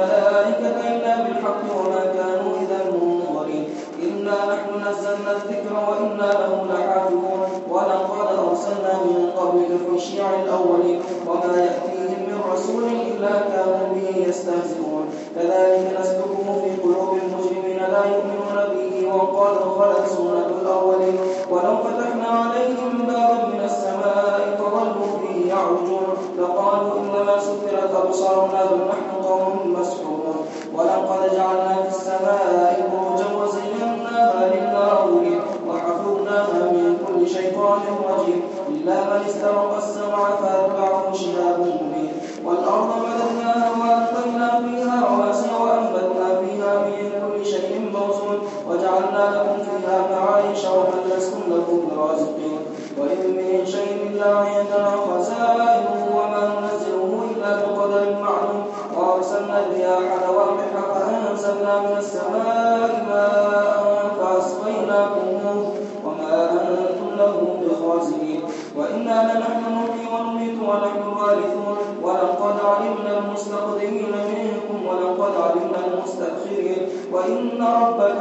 والملائكة إلا بالحق وما كانوا إذا منظرين. إنا نحن نزلنا الذكر وإنا له لحافظون. ولقد أرسلنا من قبل في الشيع الأولين. وما يأتيهم من رسول إلا كانوا به يستهزئون. كذلك نسلكه في قلوب المجرمين لا يؤمنون به. وقال خلت سنة الأولين. ولو فتحنا عليهم بابا من السماء فظلوا به يعرجون. لقالوا إنما سكرت أبصارنا بل نحن قوم God.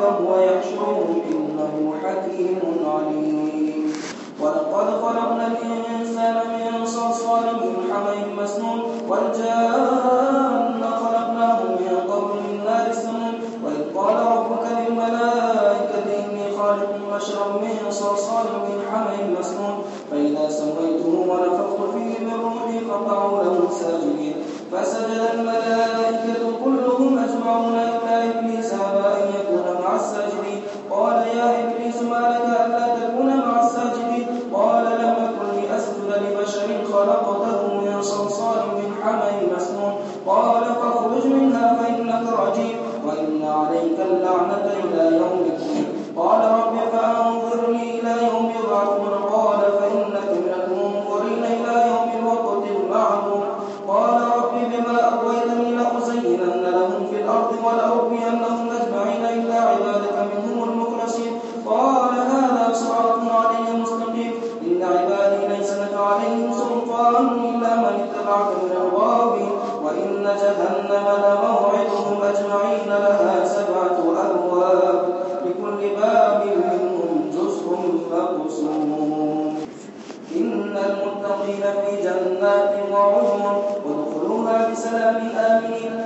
وهو يحشرهم إنه حكيم عليم. ولقد خلقنا الإنسان من صلصال من حمإ مسنون والجاهل خالدين في جنات وعيون ودخلوها بسلام آمنين.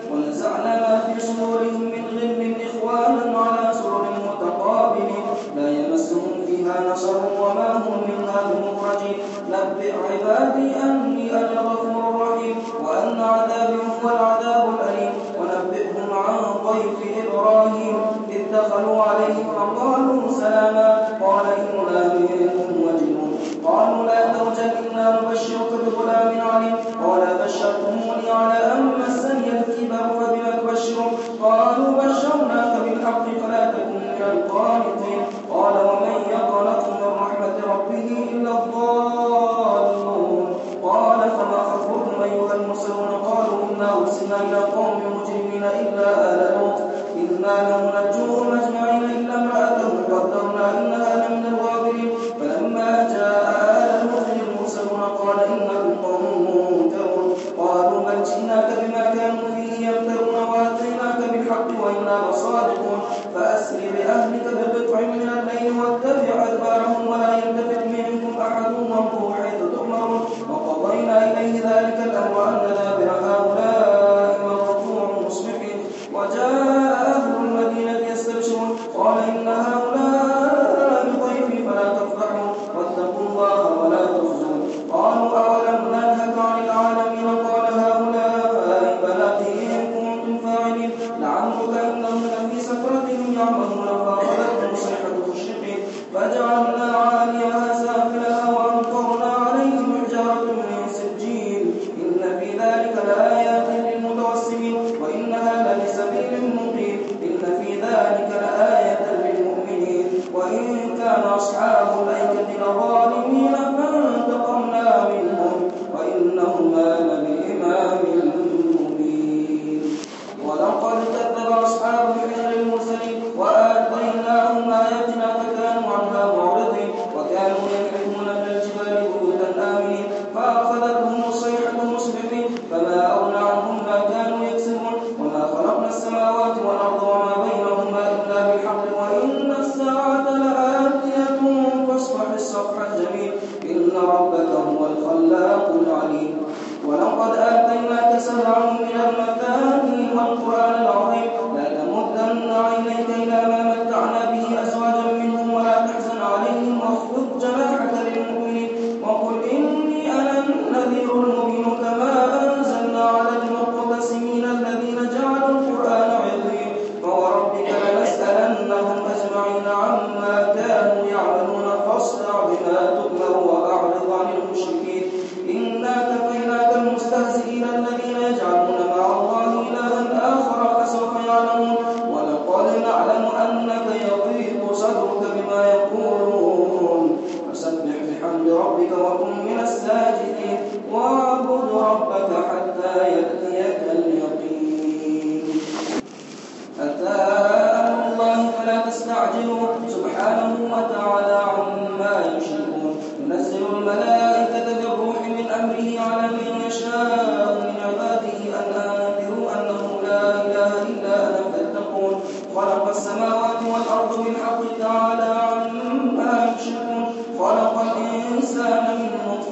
Vou pode.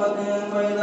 عليم بما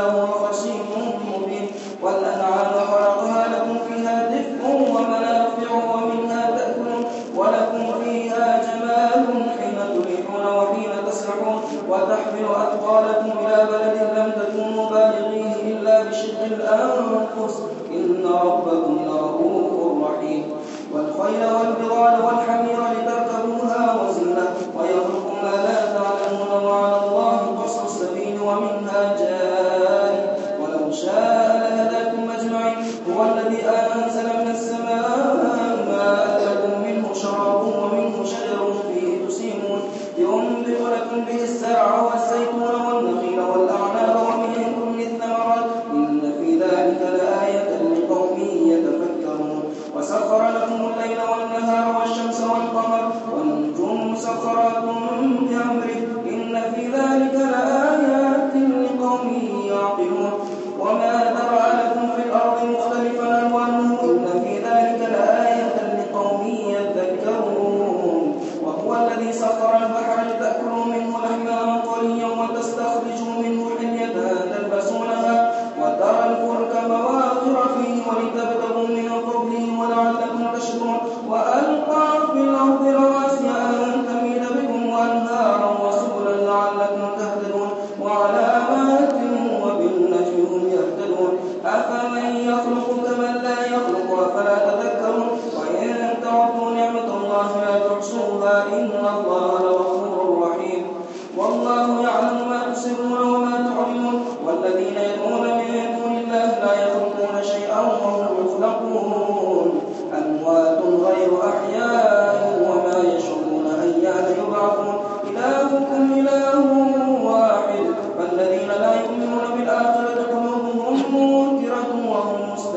كنتم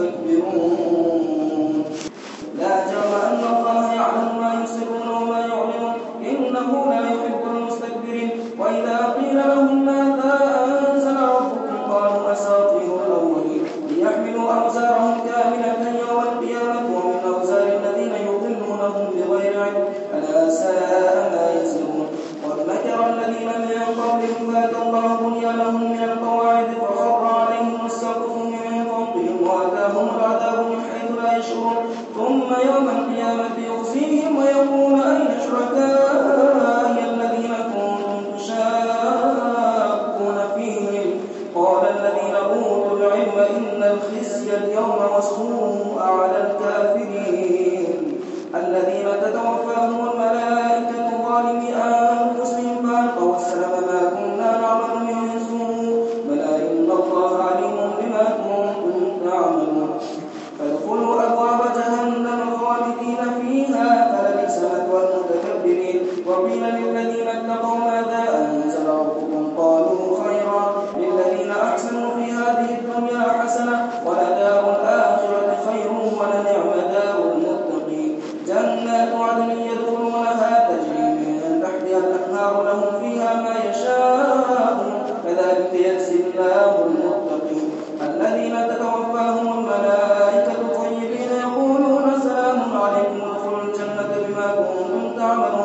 تعملون أحدهم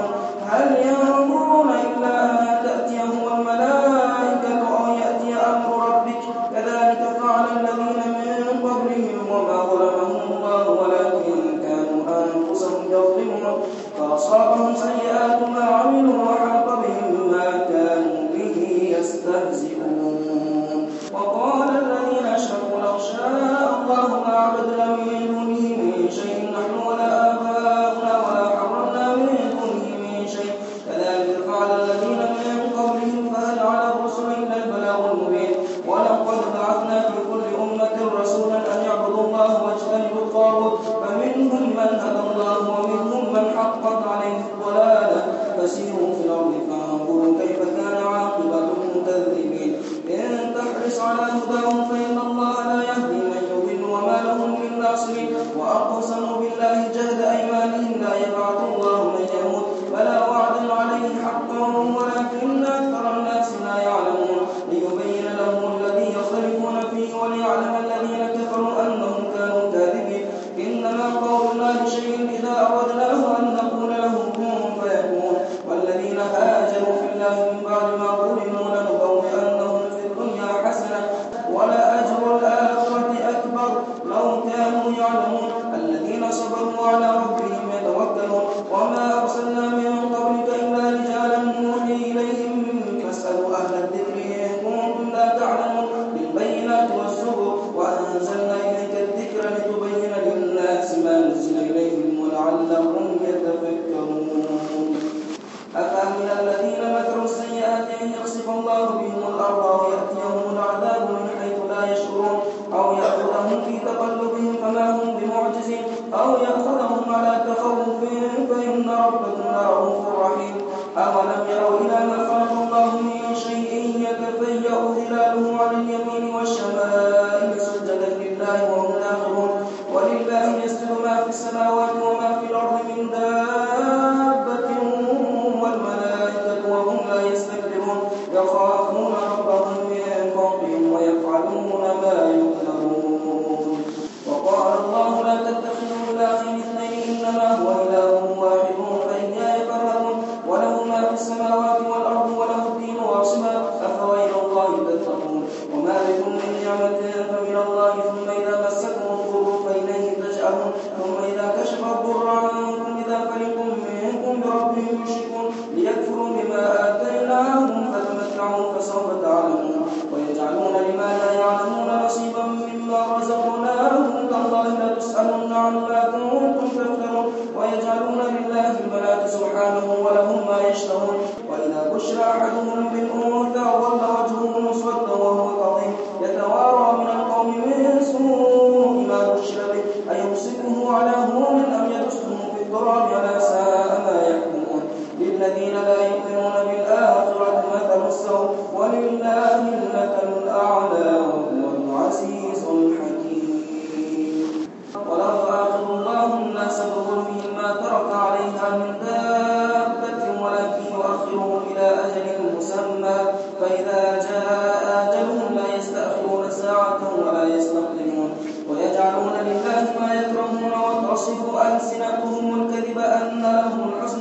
وتصف ألسنتهم الكذب أن لهم الحسنى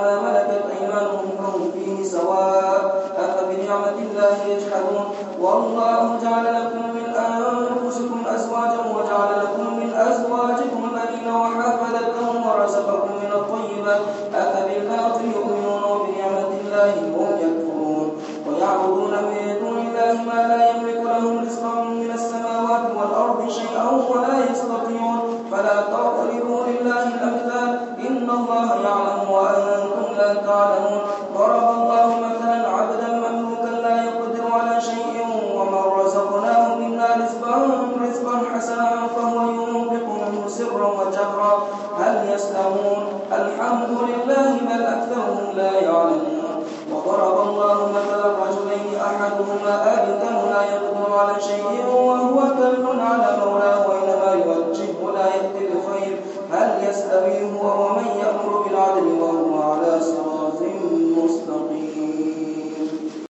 ما ملكت أيمانهم فهم فيه سواء. أفبنعمة الله يجحدون؟ والله